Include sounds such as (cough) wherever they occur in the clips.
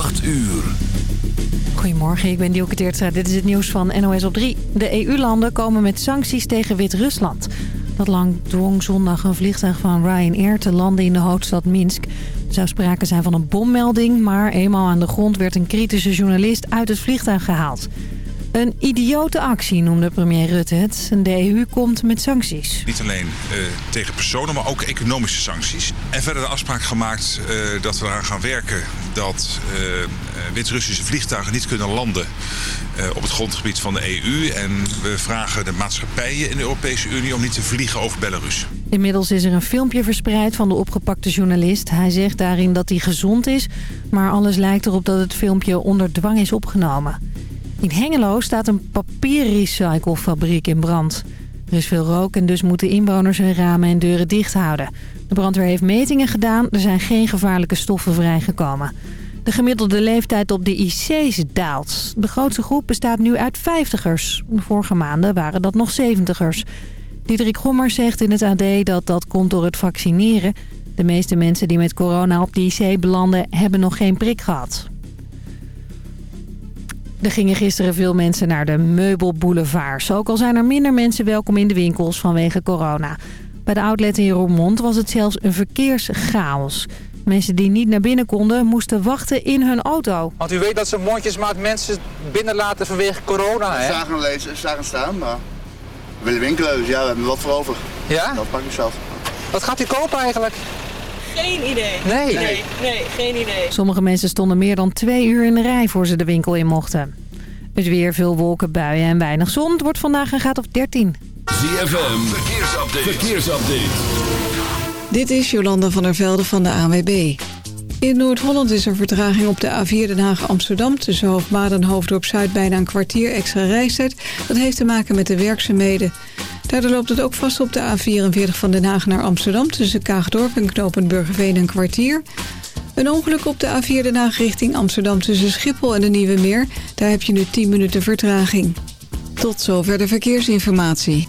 8 uur. Goedemorgen, ik ben Dielke Teertstra. Dit is het nieuws van NOS op 3. De EU-landen komen met sancties tegen Wit-Rusland. Dat lang dwong zondag een vliegtuig van Ryanair te landen in de hoofdstad Minsk. Er zou sprake zijn van een bommelding, maar eenmaal aan de grond werd een kritische journalist uit het vliegtuig gehaald. Een idiote actie noemde premier Rutte het. De EU komt met sancties. Niet alleen uh, tegen personen, maar ook economische sancties. En verder de afspraak gemaakt uh, dat we eraan gaan werken dat uh, Wit-Russische vliegtuigen niet kunnen landen op het grondgebied van de EU. En we vragen de maatschappijen in de Europese Unie om niet te vliegen over Belarus. Inmiddels is er een filmpje verspreid van de opgepakte journalist. Hij zegt daarin dat hij gezond is, maar alles lijkt erop dat het filmpje onder dwang is opgenomen. In Hengelo staat een papierrecyclefabriek in brand. Er is veel rook en dus moeten inwoners hun ramen en deuren dicht houden. De brandweer heeft metingen gedaan, er zijn geen gevaarlijke stoffen vrijgekomen. De gemiddelde leeftijd op de IC's daalt. De grootste groep bestaat nu uit 50ers. De vorige maanden waren dat nog 70ers. Diederik Gommer zegt in het AD dat dat komt door het vaccineren. De meeste mensen die met corona op de IC belanden hebben nog geen prik gehad. Er gingen gisteren veel mensen naar de meubelboulevards. Ook al zijn er minder mensen welkom in de winkels vanwege corona. Bij de outlet in Roermond was het zelfs een verkeerschaos. Mensen die niet naar binnen konden, moesten wachten in hun auto. Want u weet dat ze mondjesmaat mensen binnenlaten vanwege corona, hè? We zagen lezen, zagen staan, maar we willen winkelen, dus ja, we hebben wat voor over. Ja? Dat pak ik zelf. Wat gaat u kopen eigenlijk? Geen idee. Nee? Nee, nee, geen idee. Sommige mensen stonden meer dan twee uur in de rij voor ze de winkel in mochten. Het weer, veel wolken, buien en weinig zon. Het wordt vandaag een graad of 13. ZFM, verkeersupdate. verkeersupdate. Dit is Jolanda van der Velde van de ANWB. In Noord-Holland is er vertraging op de A4 Den Haag-Amsterdam... tussen Hoofdmaat en Hoofddorp Zuid bijna een kwartier extra reistijd. Dat heeft te maken met de werkzaamheden. Daardoor loopt het ook vast op de A44 van Den Haag naar Amsterdam... tussen Kaagdorp en Knopen Burgerveen een kwartier. Een ongeluk op de A4 Den Haag richting Amsterdam tussen Schiphol en de Nieuwe Meer. Daar heb je nu 10 minuten vertraging. Tot zover de verkeersinformatie.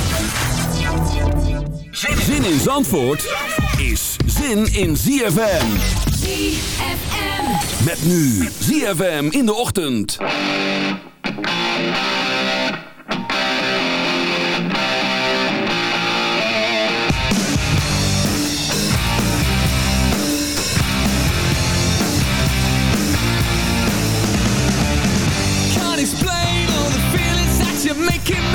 Zin in Zandvoort is zin in ZFM. ZFM. Met nu ZFM in de ochtend. Can't explain all the feelings that you're making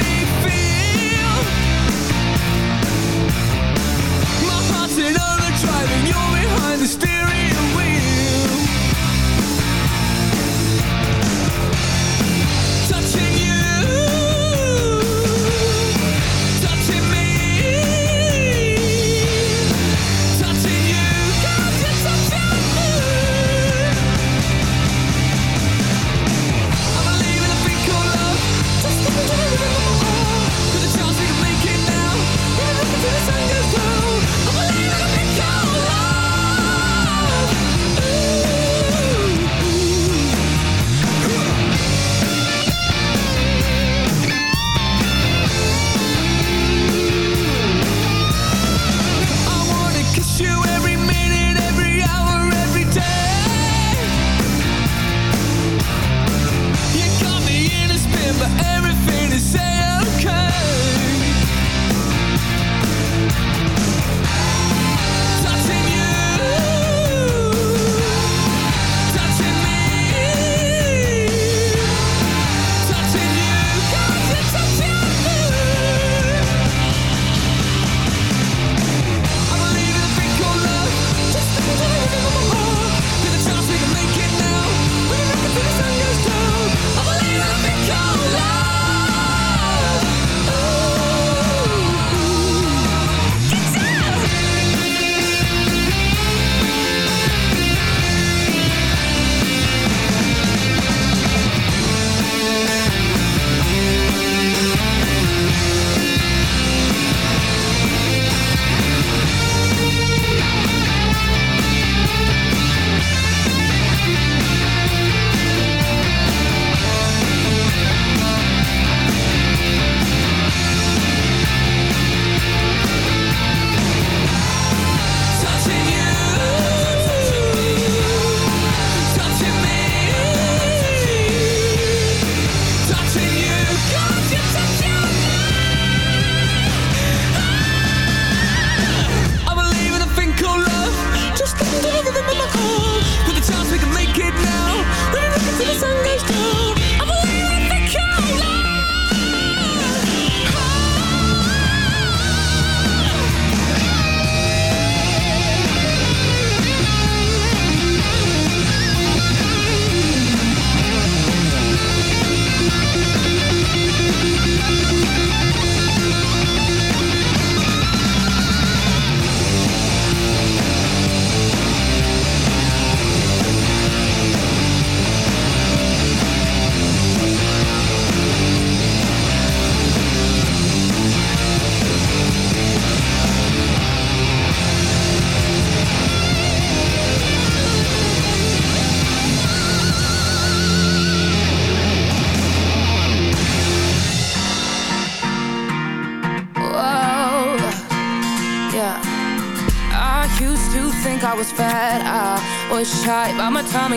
standing still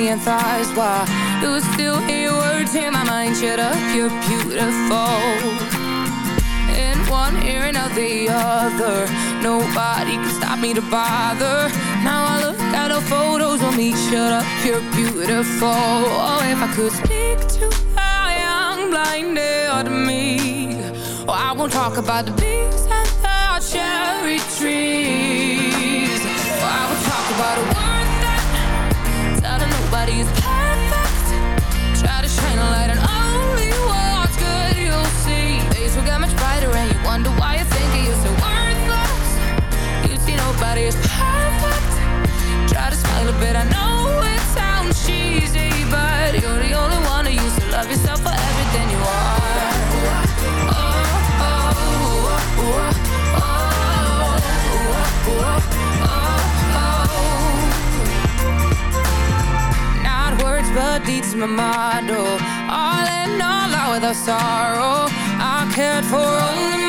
and thighs. Why you still hear words in my mind Shut up, you're beautiful. In one ear and out the other Nobody can stop me to bother. Now I look at the photos of me Shut up, you're beautiful. Oh, if I could speak to a young blinded me Oh, I won't talk about the bees and the cherry trees. Oh, I will talk about nobody is perfect Try to smile a bit, I know it sounds cheesy But you're the only one who used to love yourself for everything you are Oh, oh, oh, oh, oh, oh, oh. oh. Not words but deeds, my motto All in all, out without sorrow I cared for only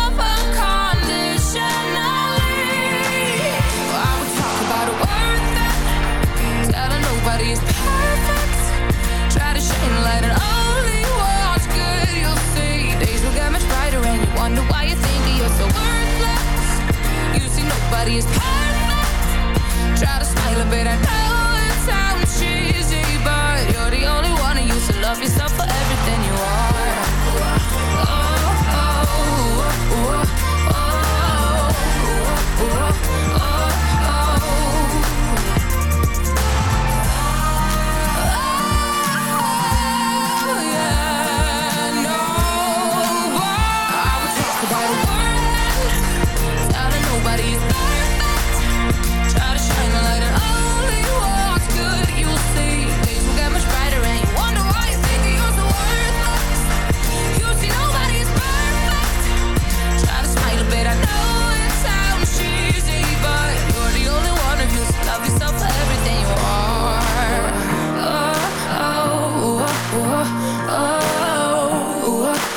see nobody is perfect. Try to smile a bit, I know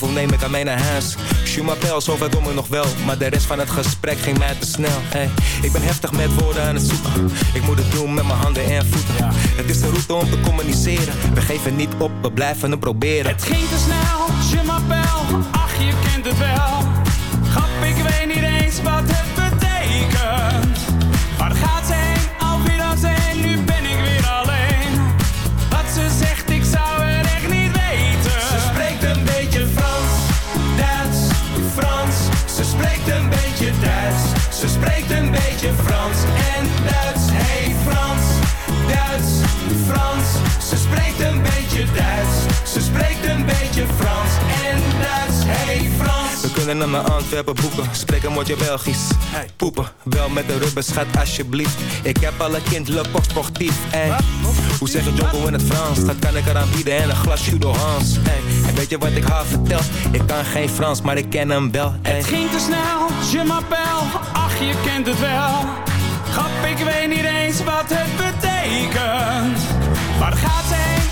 Hoe neem ik aan mij naar huis. Je m'appelle, zover kom ik nog wel Maar de rest van het gesprek ging mij te snel. Hey, Ik ben heftig met woorden aan het zoeken. Ik moet het doen met mijn handen en voeten. Het is de route om te communiceren. We geven niet op, we blijven het proberen. Het ging te snel, je m'appelle Ach, je kent het wel. Grap, ik weet niet eens wat het kunnen naar mijn Antwerpen boeken Spreek een woordje Belgisch Poepen, wel met de rubber schat alsjeblieft Ik heb alle kind le sportief. Hoe zeg je Jocko in het Frans? Dat kan ik eraan bieden en een glas Judo Hans ey. En weet je wat ik haar vertel? Ik kan geen Frans, maar ik ken hem wel ey. Het ging te snel, je m'appelle Ach, je kent het wel Grap, ik weet niet eens wat het betekent Waar gaat ze heen,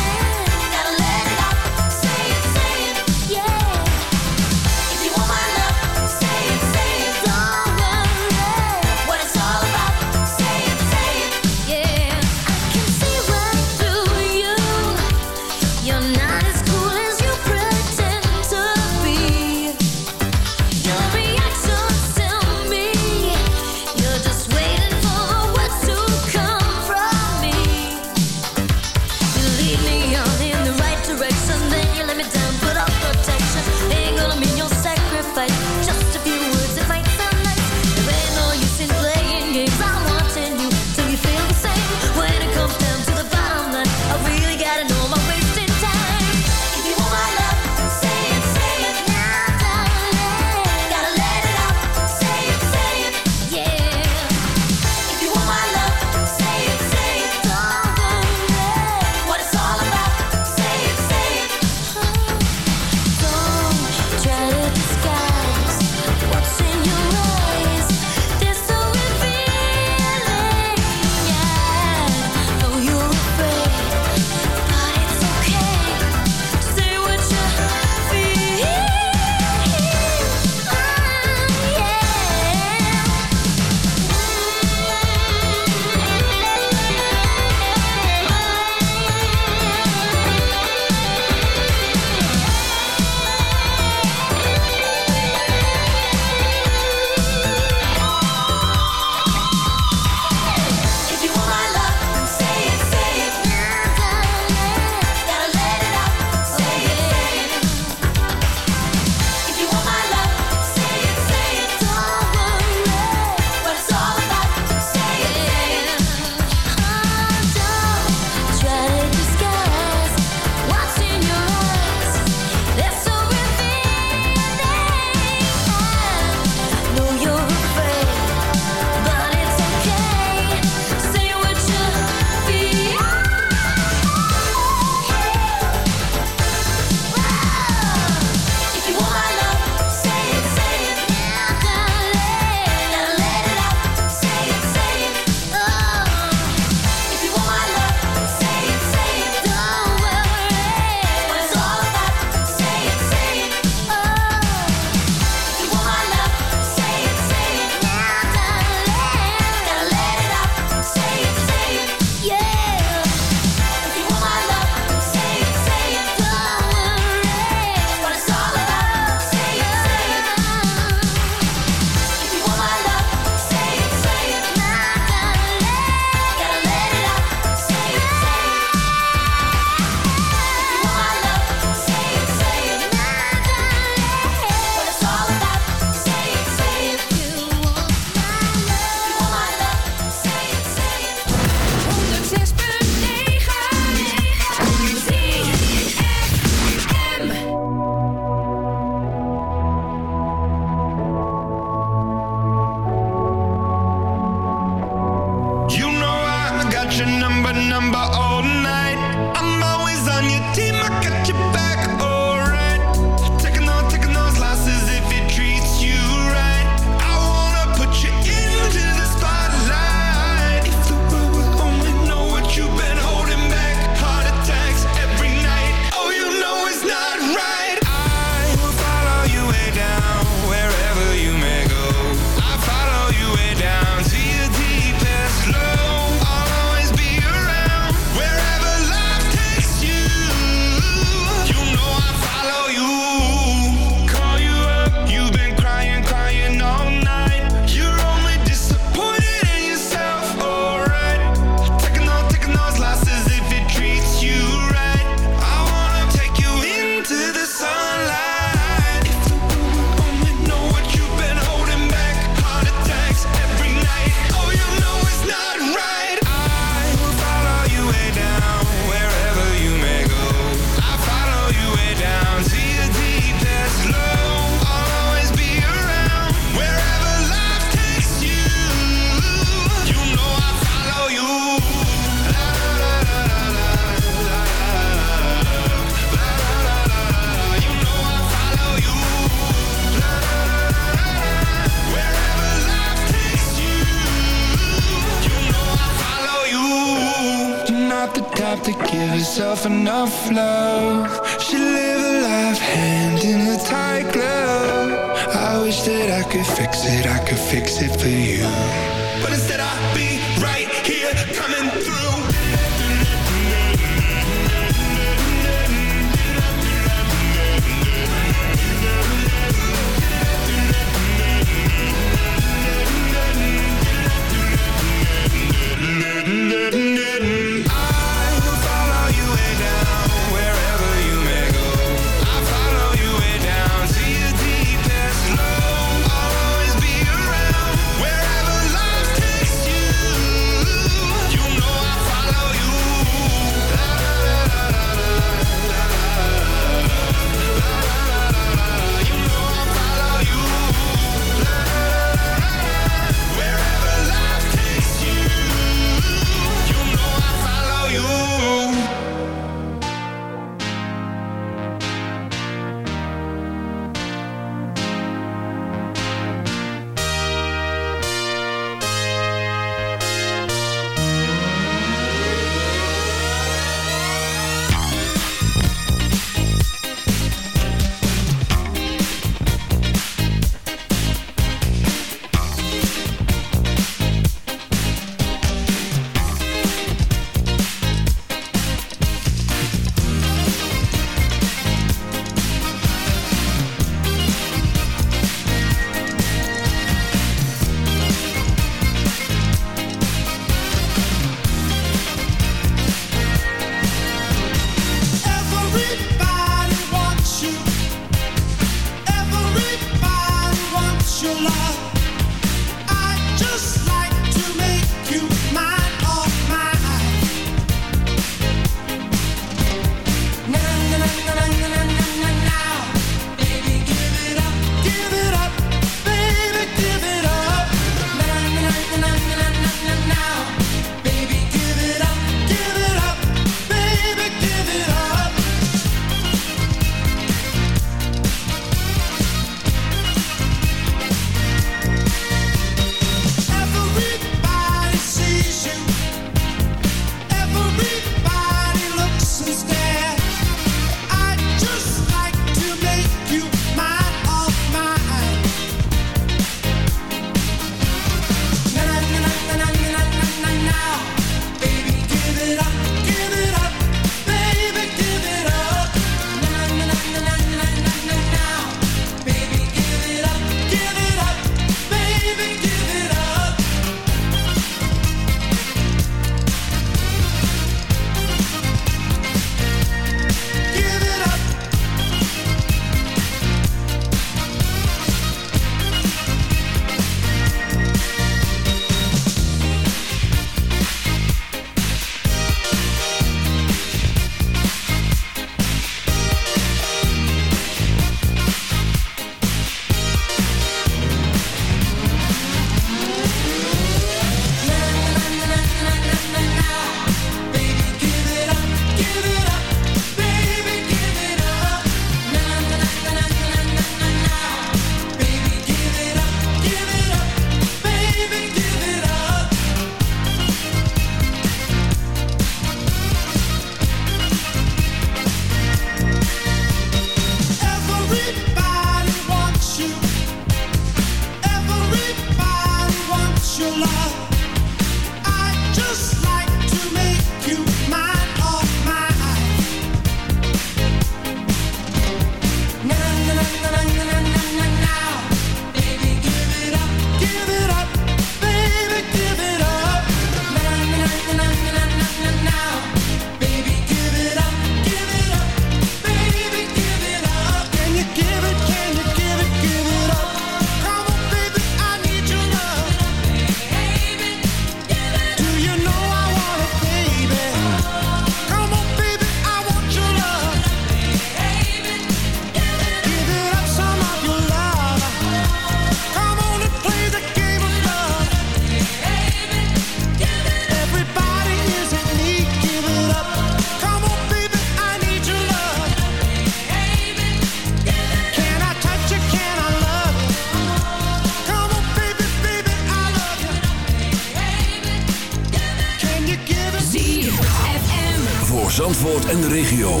Voor Zandvoort en de regio.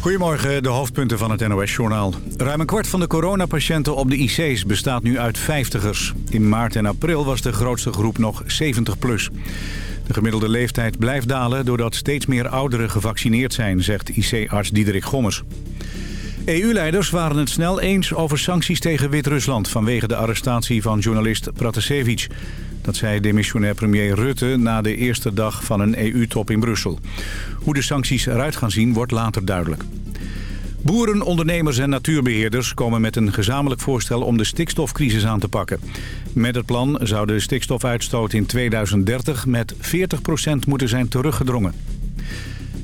Goedemorgen, de hoofdpunten van het NOS-journaal. Ruim een kwart van de coronapatiënten op de IC's bestaat nu uit vijftigers. In maart en april was de grootste groep nog 70 plus. De gemiddelde leeftijd blijft dalen doordat steeds meer ouderen gevaccineerd zijn, zegt IC-arts Diederik Gommers. EU-leiders waren het snel eens over sancties tegen Wit-Rusland... vanwege de arrestatie van journalist Pratasevich. Dat zei demissionair premier Rutte na de eerste dag van een EU-top in Brussel. Hoe de sancties eruit gaan zien wordt later duidelijk. Boeren, ondernemers en natuurbeheerders komen met een gezamenlijk voorstel om de stikstofcrisis aan te pakken. Met het plan zou de stikstofuitstoot in 2030 met 40% moeten zijn teruggedrongen.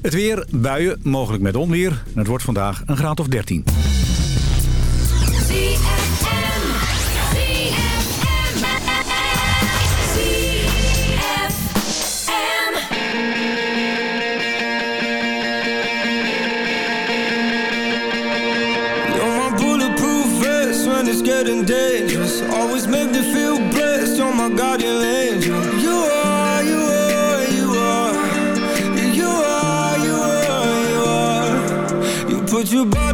Het weer, buien, mogelijk met onweer. Het wordt vandaag een graad of 13. It's getting dangerous. Always make me feel blessed. You're my guardian angel. You are, you are, you are. You are, you are, you are. You put your body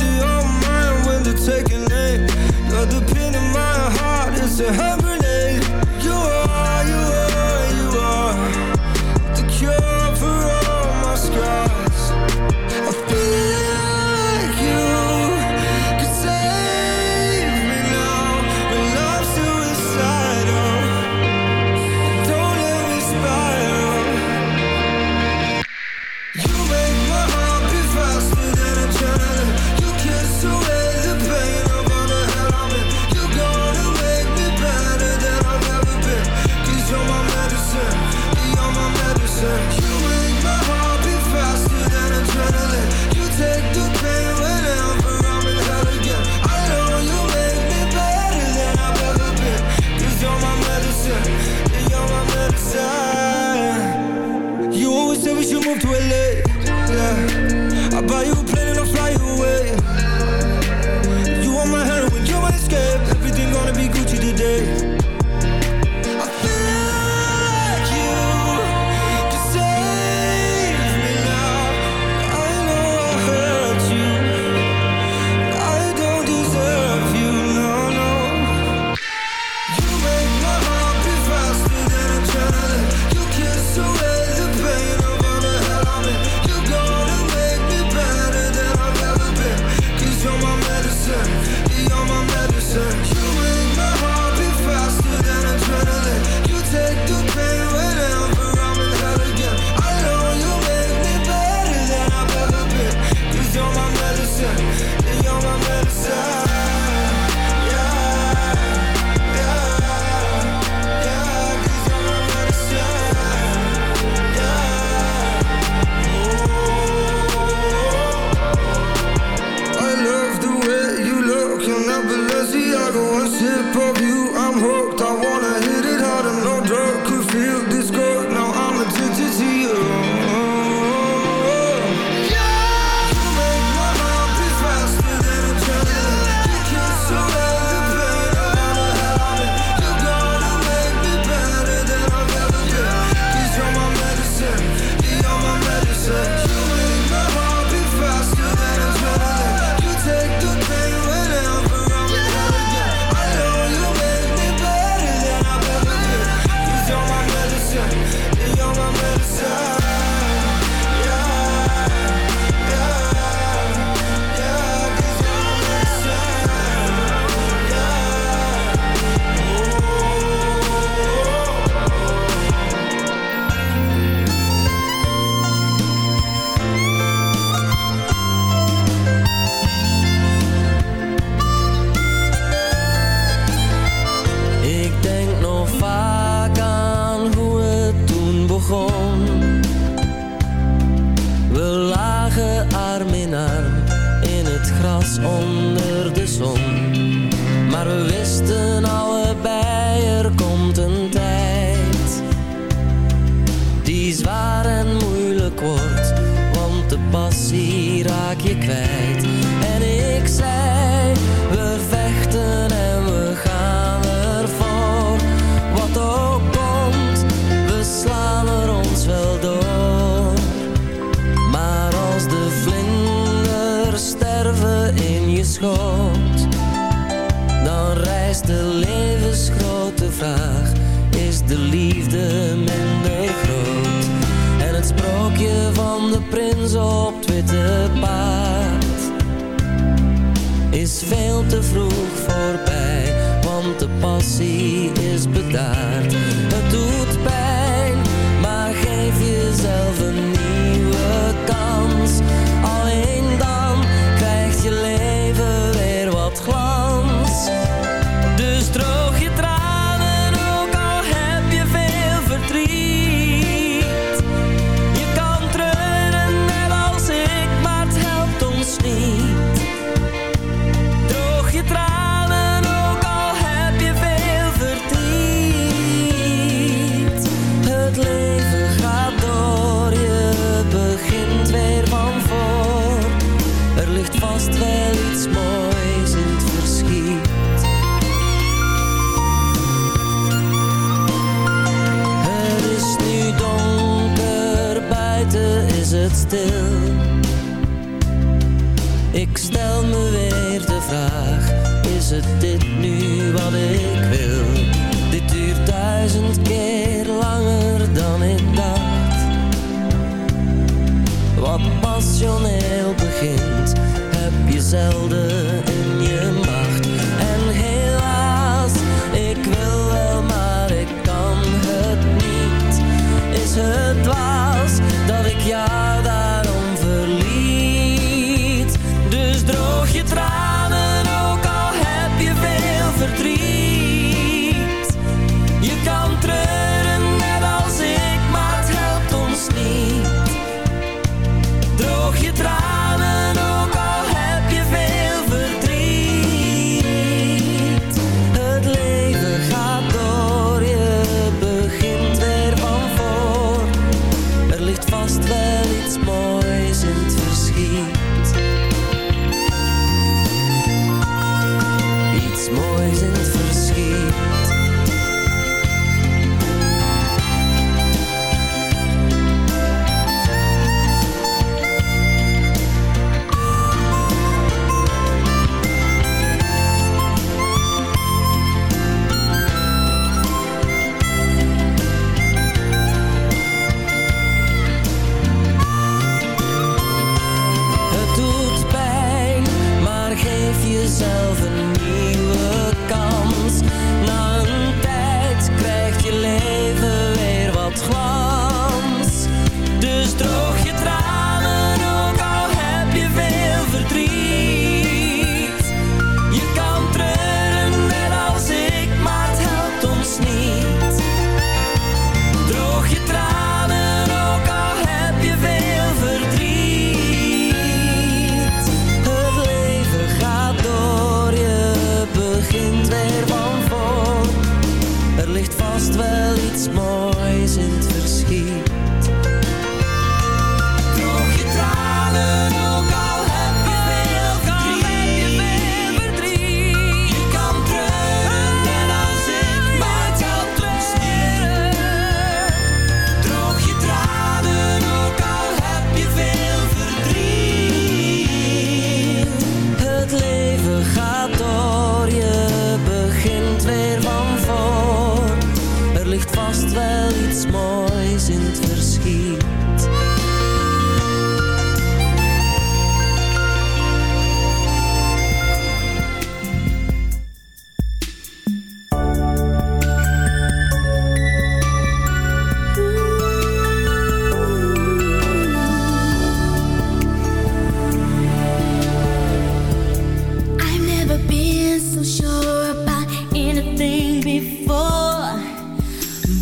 so sure about anything before.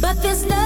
But this love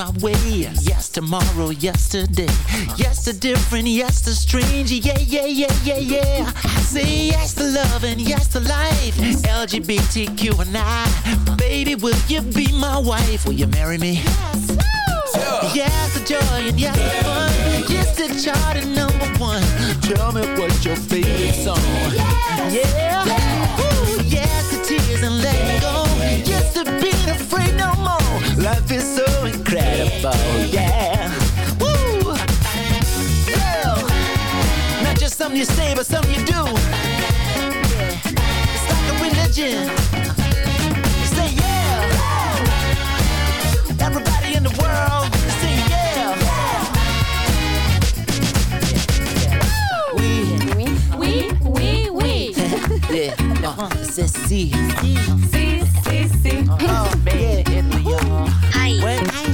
My way. Yes, tomorrow, yesterday. Yes to different, yes to strange. Yeah, yeah, yeah, yeah, yeah. I say yes to love and yes to life. LGBTQ and I. Baby, will you be my wife? Will you marry me? Yes. Yes to joy and yes to fun. Yes to chart and number one. Tell me what your favorite song. Yeah. Incredible. Yeah. Woo. Well, not just something you say, but something you do. It's like a religion. Say yeah. Everybody in the world, say yeah. Oui, oui, oui, oui. yeah, (laughs) uh, c'est si. Si, si, si. Oh, man, Italy, y'all. Hi.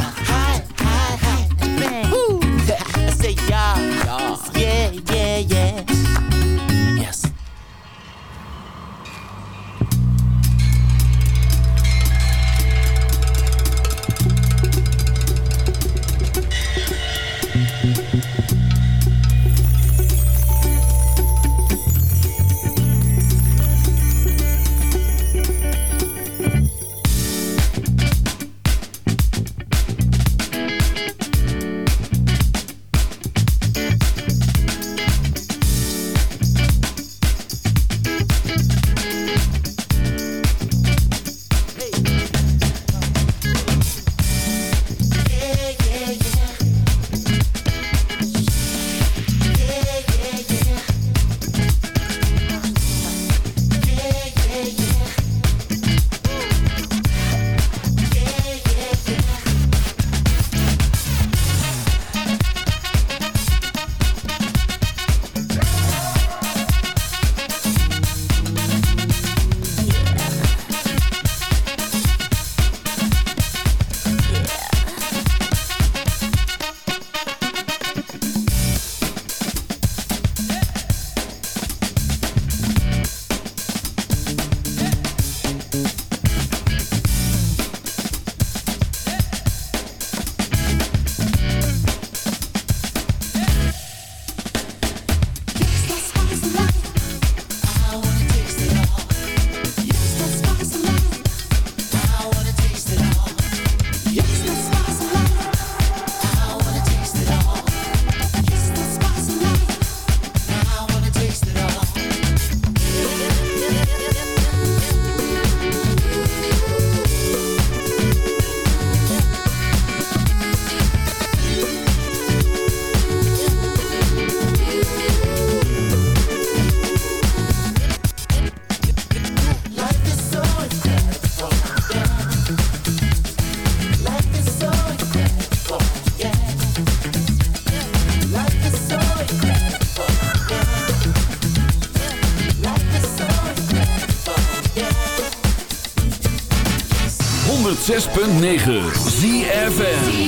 106.9 ZFM.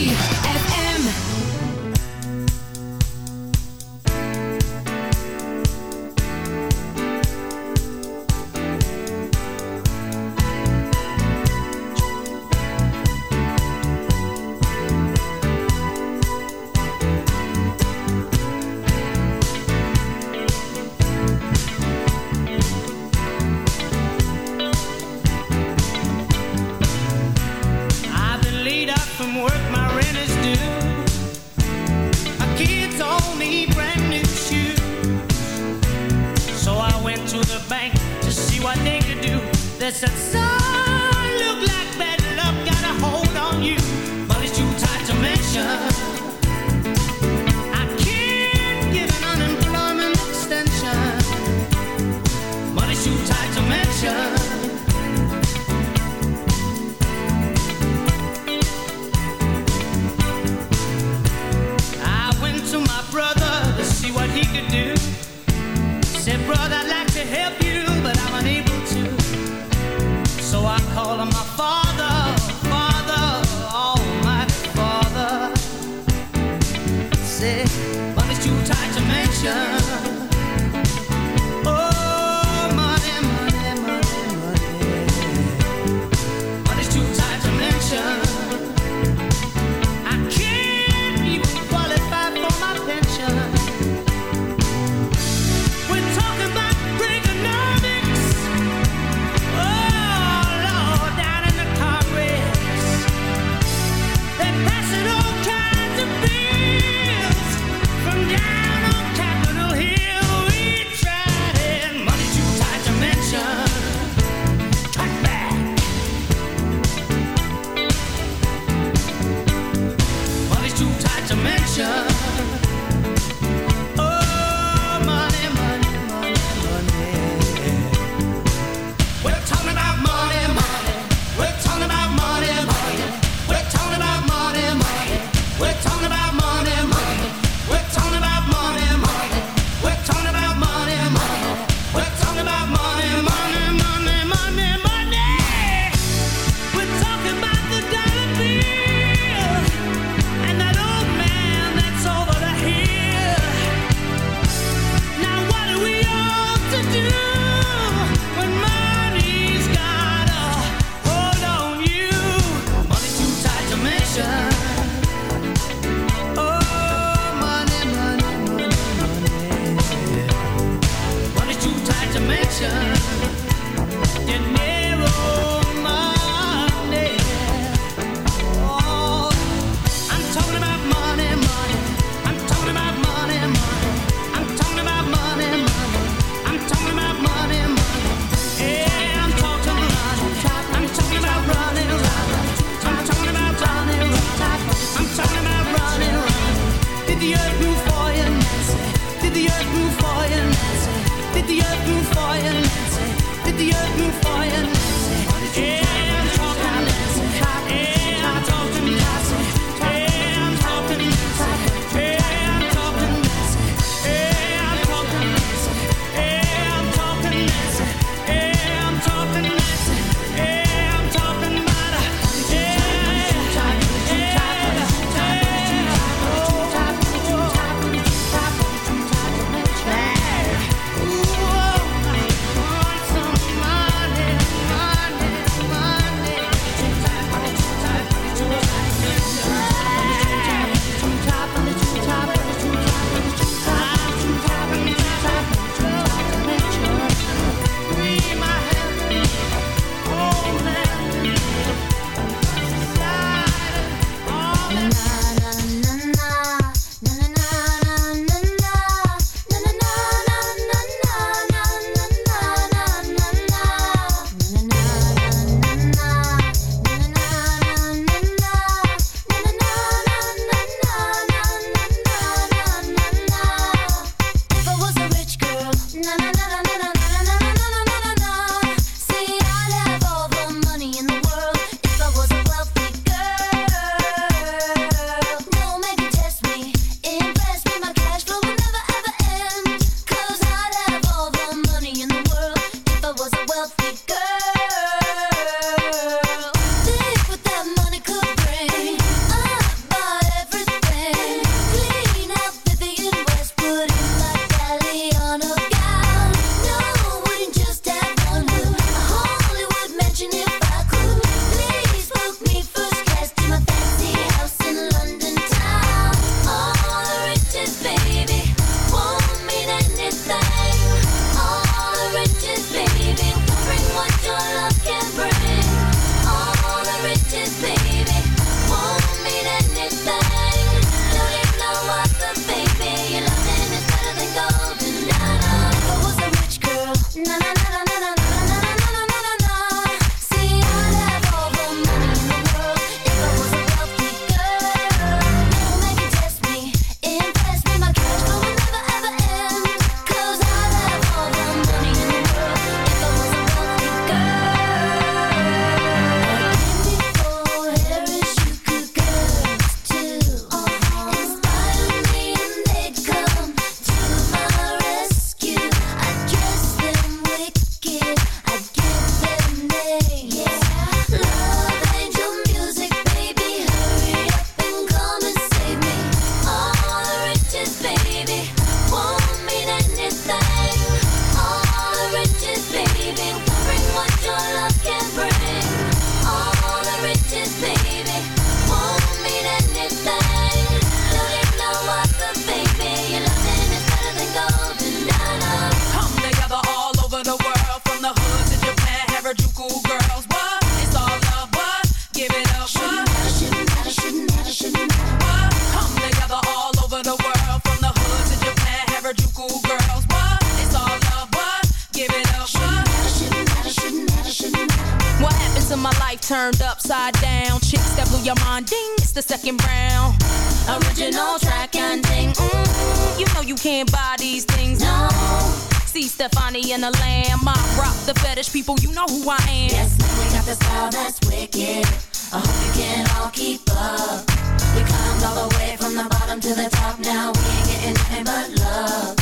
Stefani and the Lamb. I rock the fetish people, you know who I am. Yes, now we got the style that's wicked. I hope you can all keep up. We climbed all the way from the bottom to the top. Now we ain't getting nothing but love.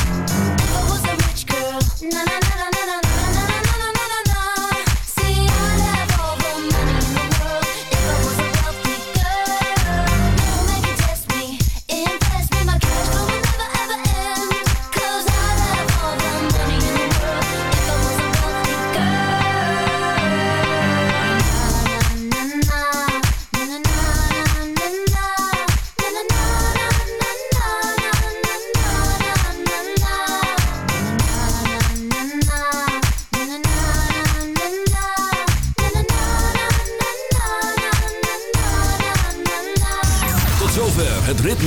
If I was a rich girl, na na na na na.